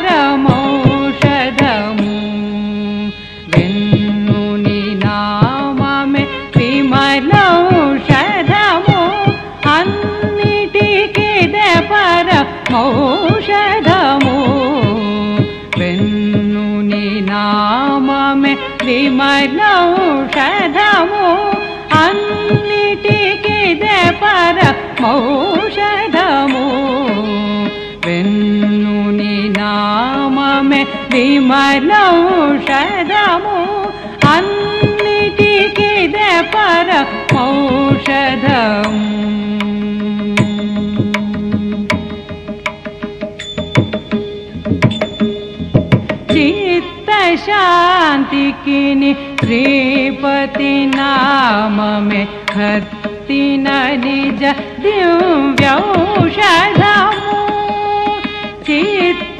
పరమౌషధము వెన్నుని నామమే విమలౌషధము అన్నిటికిదే పరమౌషధము వెన్నుని నామమే విమలౌషధము నామమే విమలౌషధము అన్నిటికిదే పరమౌషధము చిత్తశాంతికిని శ్రీపతి నామమే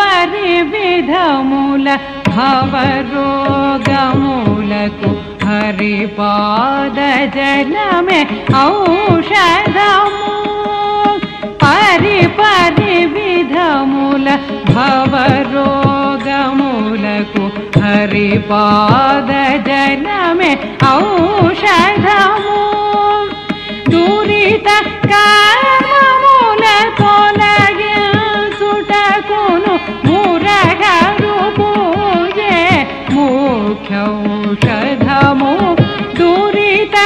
परिविधमूल भवरोगमूलकु हरिपादजलमे औषधमू परिपरिविधमूल भवरोगमूलकु हरिपादजलमे औषधमू दूरितकार षधमो दूरित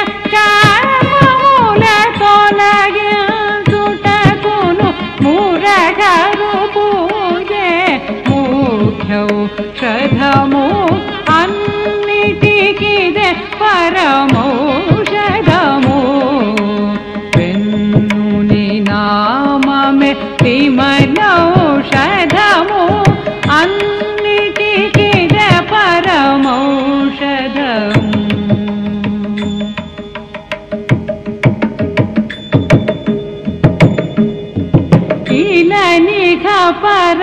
पूजे मुख्यौ षधमो अन्निटिकिदे परमौ